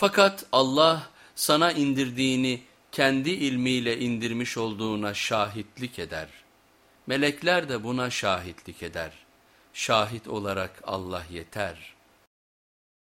Fakat Allah sana indirdiğini kendi ilmiyle indirmiş olduğuna şahitlik eder. Melekler de buna şahitlik eder. Şahit olarak Allah yeter.''